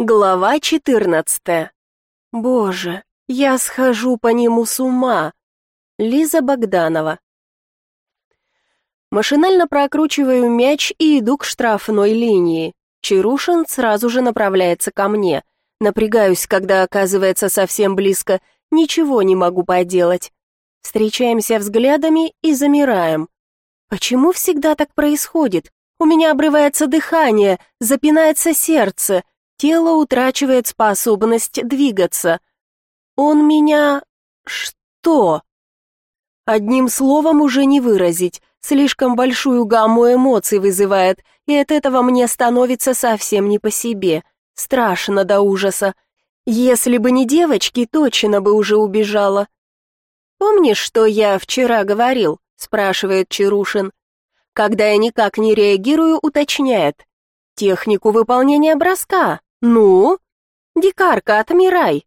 Глава 14. Боже, я схожу по нему с ума. Лиза Богданова. Машинально прокручиваю мяч и иду к штрафной линии. Чарушин сразу же направляется ко мне. Напрягаюсь, когда оказывается совсем близко, ничего не могу поделать. Встречаемся взглядами и замираем. Почему всегда так происходит? У меня обрывается дыхание, запинается сердце — Тело утрачивает способность двигаться. Он меня... что? Одним словом уже не выразить, слишком большую гамму эмоций вызывает, и от этого мне становится совсем не по себе. Страшно до ужаса. Если бы не девочки, точно бы уже убежала. «Помнишь, что я вчера говорил?» — спрашивает Чарушин. Когда я никак не реагирую, уточняет. «Технику выполнения броска. «Ну? Дикарка, отмирай!»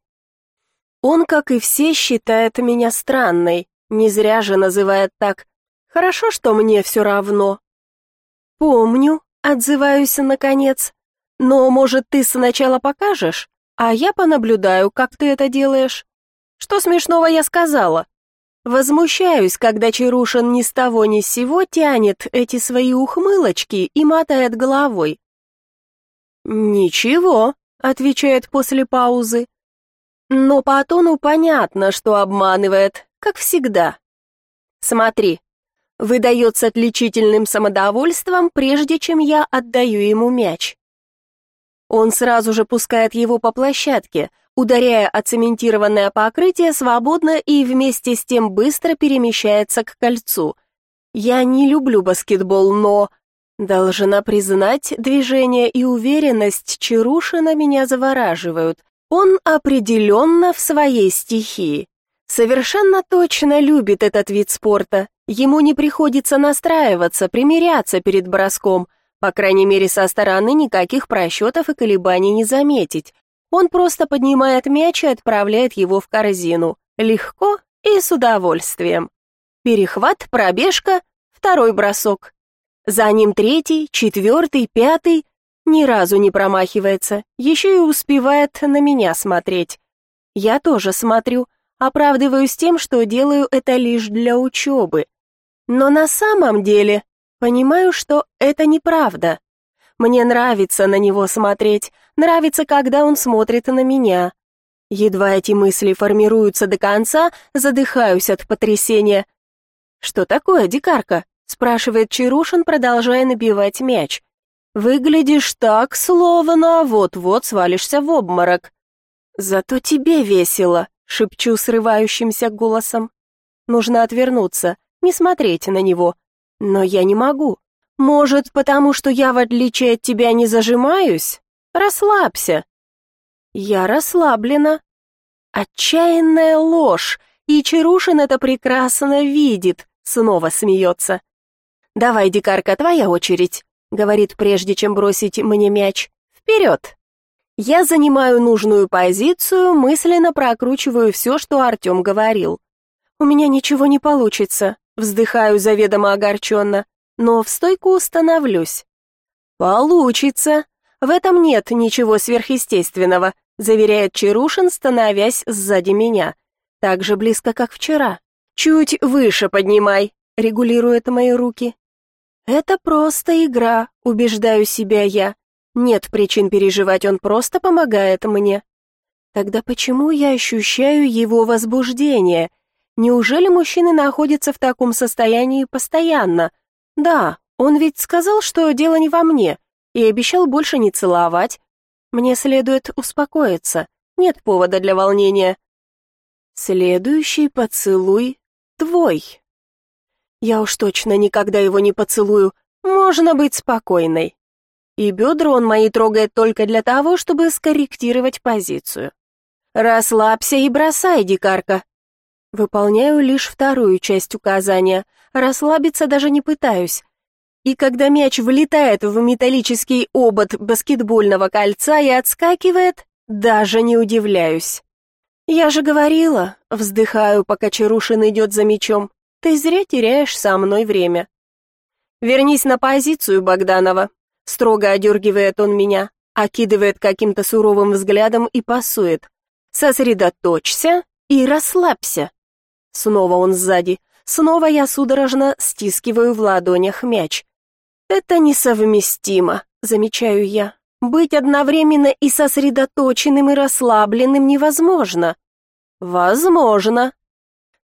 Он, как и все, считает меня странной, не зря же называет так. Хорошо, что мне все равно. «Помню», — отзываюсь наконец. «Но, может, ты сначала покажешь, а я понаблюдаю, как ты это делаешь?» «Что смешного я сказала?» Возмущаюсь, когда Чарушин ни с того ни с сего тянет эти свои ухмылочки и мотает головой. «Ничего», — отвечает после паузы. Но по тону понятно, что обманывает, как всегда. «Смотри», — выдает с отличительным самодовольством, прежде чем я отдаю ему мяч. Он сразу же пускает его по площадке, ударяя о цементированное покрытие свободно и вместе с тем быстро перемещается к кольцу. Я не люблю баскетбол, но Должна признать, движение и уверенность Чарушина меня завораживают. Он определенно в своей стихии. Совершенно точно любит этот вид спорта. Ему не приходится настраиваться, примиряться перед броском. По крайней мере, со стороны никаких просчетов и колебаний не заметить. Он просто поднимает мяч и отправляет его в корзину. Легко и с удовольствием. Перехват, пробежка, второй бросок. За ним третий, четвертый, пятый. Ни разу не промахивается, еще и успевает на меня смотреть. Я тоже смотрю, оправдываюсь тем, что делаю это лишь для учебы. Но на самом деле понимаю, что это неправда. Мне нравится на него смотреть, нравится, когда он смотрит на меня. Едва эти мысли формируются до конца, задыхаюсь от потрясения. Что такое, дикарка? Спрашивает Чарушин, продолжая набивать мяч. Выглядишь так, словно вот-вот свалишься в обморок. Зато тебе весело, шепчу срывающимся голосом. Нужно отвернуться, не смотреть на него. Но я не могу. Может, потому что я, в отличие от тебя, не зажимаюсь? Расслабься. Я расслаблена. Отчаянная ложь, и Чарушин это прекрасно видит, снова смеется. «Давай, дикарка, твоя очередь», — говорит, прежде чем бросить мне мяч. «Вперед!» Я занимаю нужную позицию, мысленно прокручиваю все, что Артем говорил. «У меня ничего не получится», — вздыхаю заведомо огорченно, но в стойку становлюсь. «Получится. В этом нет ничего сверхъестественного», — заверяет Чарушин, становясь сзади меня. Так же близко, как вчера. «Чуть выше поднимай», — регулирует мои руки. «Это просто игра», — убеждаю себя я. Нет причин переживать, он просто помогает мне. Тогда почему я ощущаю его возбуждение? Неужели мужчины находятся в таком состоянии постоянно? Да, он ведь сказал, что дело не во мне, и обещал больше не целовать. Мне следует успокоиться, нет повода для волнения. Следующий поцелуй твой. Я уж точно никогда его не поцелую. Можно быть спокойной. И бедра он мои трогает только для того, чтобы скорректировать позицию. Расслабься и бросай, дикарка. Выполняю лишь вторую часть указания. Расслабиться даже не пытаюсь. И когда мяч влетает в металлический обод баскетбольного кольца и отскакивает, даже не удивляюсь. Я же говорила, вздыхаю, пока Чарушин идет за мячом. Ты зря теряешь со мной время. Вернись на позицию, Богданова. Строго одергивает он меня. окидывает каким-то суровым взглядом и пасует. «Сосредоточься и расслабься». Снова он сзади. Снова я судорожно стискиваю в ладонях мяч. «Это несовместимо», — замечаю я. «Быть одновременно и сосредоточенным, и расслабленным невозможно». «Возможно».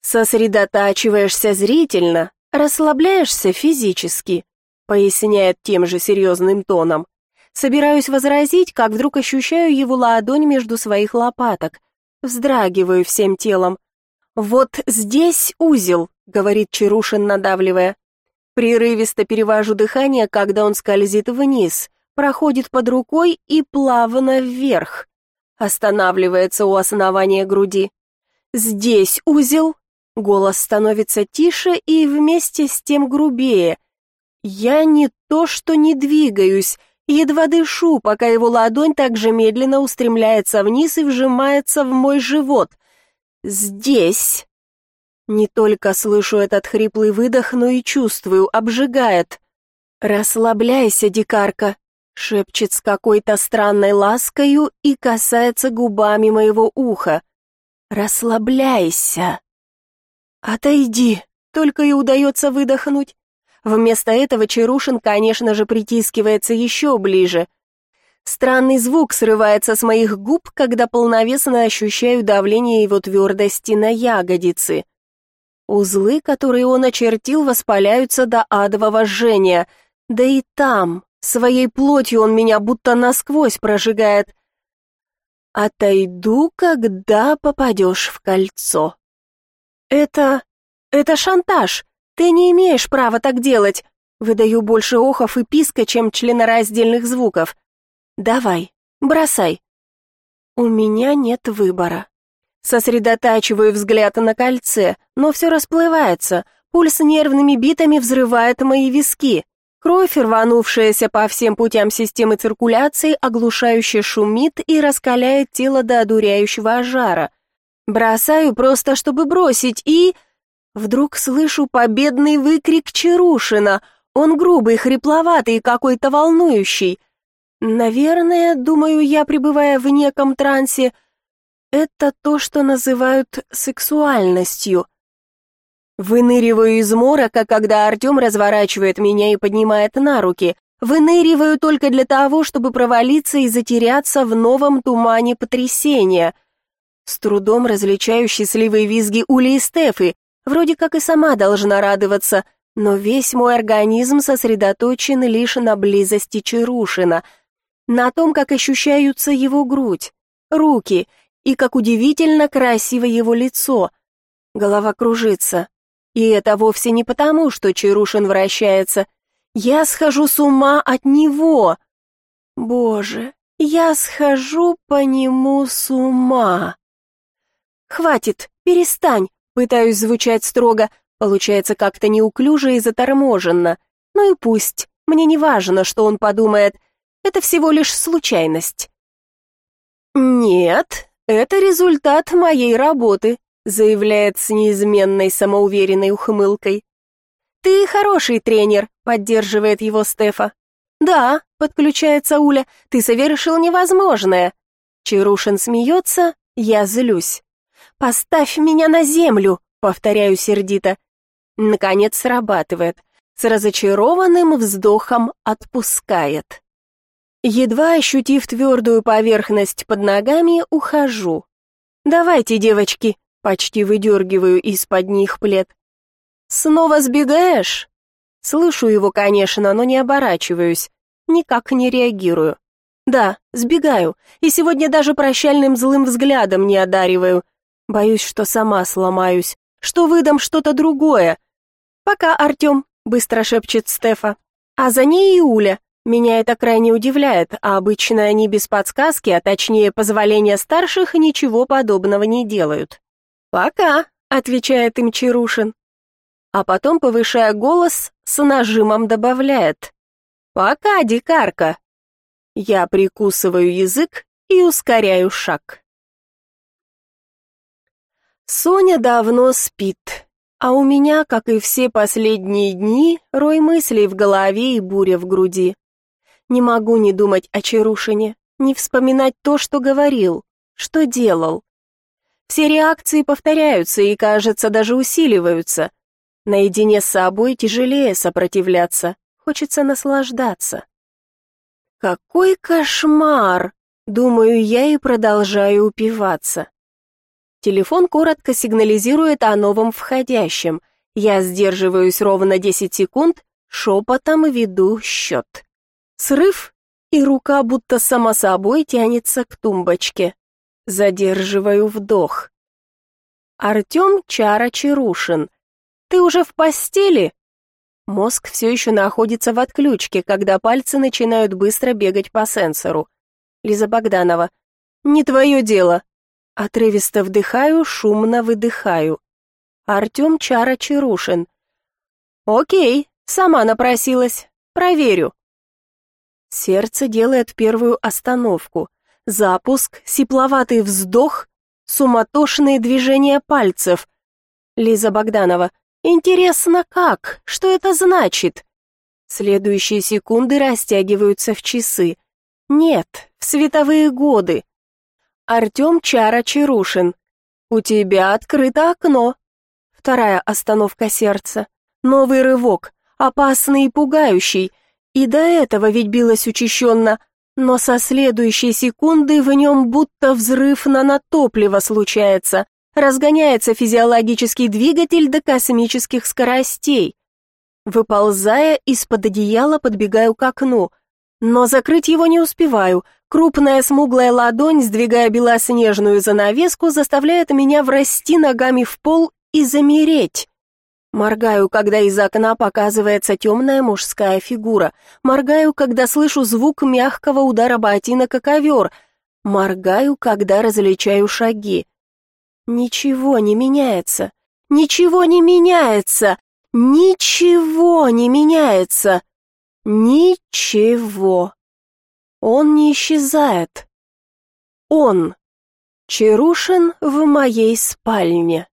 «Сосредотачиваешься зрительно, расслабляешься физически», — поясняет тем же серьезным тоном. Собираюсь возразить, как вдруг ощущаю его ладонь между своих лопаток. Вздрагиваю всем телом. «Вот здесь узел», — говорит Чарушин, надавливая. Прерывисто перевожу дыхание, когда он скользит вниз, проходит под рукой и плавно вверх. Останавливается у основания груди. «Здесь узел», — голос становится тише и вместе с тем грубее. «Я не то, что не двигаюсь», Едва дышу, пока его ладонь так же медленно устремляется вниз и вжимается в мой живот. Здесь. Не только слышу этот хриплый выдох, но и чувствую, обжигает. «Расслабляйся, дикарка», — шепчет с какой-то странной ласкою и касается губами моего уха. «Расслабляйся». «Отойди», — только и удается выдохнуть. Вместо этого Чарушин, конечно же, притискивается еще ближе. Странный звук срывается с моих губ, когда полновесно ощущаю давление его твердости на ягодицы. Узлы, которые он очертил, воспаляются до адового жжения. Да и там, своей плотью он меня будто насквозь прожигает. Отойду, когда попадешь в кольцо. Это... это шантаж. «Ты не имеешь права так делать!» Выдаю больше охов и писка, чем членораздельных звуков. «Давай, бросай!» У меня нет выбора. Сосредотачиваю взгляд на кольце, но все расплывается. Пульс нервными битами взрывает мои виски. Кровь, рванувшаяся по всем путям системы циркуляции, оглушающе шумит и раскаляет тело до одуряющего жара. Бросаю просто, чтобы бросить, и... Вдруг слышу победный выкрик Чарушина. Он грубый, хрипловатый какой-то волнующий. Наверное, думаю я, пребывая в неком трансе, это то, что называют сексуальностью. Выныриваю из морока, когда Артем разворачивает меня и поднимает на руки. Выныриваю только для того, чтобы провалиться и затеряться в новом тумане потрясения. С трудом различаю счастливые визги Ули и Стефы, Вроде как и сама должна радоваться, но весь мой организм сосредоточен лишь на близости Чарушина, на том, как ощущаются его грудь, руки и как удивительно красиво его лицо. Голова кружится. И это вовсе не потому, что Чарушин вращается. Я схожу с ума от него. Боже, я схожу по нему с ума. Хватит, перестань, Пытаюсь звучать строго, получается как-то неуклюже и заторможенно. Ну и пусть, мне не важно, что он подумает, это всего лишь случайность. «Нет, это результат моей работы», заявляет с неизменной самоуверенной ухмылкой. «Ты хороший тренер», — поддерживает его Стефа. «Да», — подключается Уля, — «ты совершил невозможное». Чарушин смеется, я злюсь. «Поставь меня на землю!» — повторяю сердито. Наконец срабатывает. С разочарованным вздохом отпускает. Едва ощутив твердую поверхность под ногами, ухожу. «Давайте, девочки!» — почти выдергиваю из-под них плед. «Снова сбегаешь?» Слышу его, конечно, но не оборачиваюсь. Никак не реагирую. Да, сбегаю, и сегодня даже прощальным злым взглядом не одариваю. Боюсь, что сама сломаюсь, что выдам что-то другое. Пока, Артем, быстро шепчет Стефа. А за ней и Уля. Меня это крайне удивляет, а обычно они без подсказки, а точнее позволения старших, ничего подобного не делают. «Пока», — отвечает им Чарушин. А потом, повышая голос, с нажимом добавляет. «Пока, дикарка». Я прикусываю язык и ускоряю шаг. Соня давно спит, а у меня, как и все последние дни, рой мыслей в голове и буря в груди. Не могу не думать о Чарушине. не вспоминать то, что говорил, что делал. Все реакции повторяются и, кажется, даже усиливаются. Наедине с собой тяжелее сопротивляться, хочется наслаждаться. Какой кошмар! Думаю я и продолжаю упиваться. Телефон коротко сигнализирует о новом входящем. Я сдерживаюсь ровно 10 секунд, шепотом веду счет. Срыв, и рука будто сама собой тянется к тумбочке. Задерживаю вдох. Артем Чара Чаручин. Ты уже в постели? Мозг все еще находится в отключке, когда пальцы начинают быстро бегать по сенсору. Лиза Богданова. Не твое дело. Отрывисто вдыхаю, шумно выдыхаю. Артем Чара Чарушин. Окей, сама напросилась. Проверю. Сердце делает первую остановку. Запуск, сипловатый вздох, суматошные движения пальцев. Лиза Богданова. Интересно, как? Что это значит? Следующие секунды растягиваются в часы. Нет, в световые годы. Артем Чара Чарушин. У тебя открыто окно. Вторая остановка сердца. Новый рывок, опасный и пугающий. И до этого ведь билось учащенно – но со следующей секунды в нем будто взрыв нанотоплива случается, разгоняется физиологический двигатель до космических скоростей. Выползая из-под одеяла, подбегаю к окну, но закрыть его не успеваю. Крупная смуглая ладонь, сдвигая белоснежную занавеску, заставляет меня врасти ногами в пол и замереть. Моргаю, когда из окна показывается темная мужская фигура. Моргаю, когда слышу звук мягкого удара ботинок о ковер. Моргаю, когда различаю шаги. Ничего не меняется. Ничего не меняется. Ничего не меняется. Ничего. Он не исчезает. Он. Чарушин в моей спальне.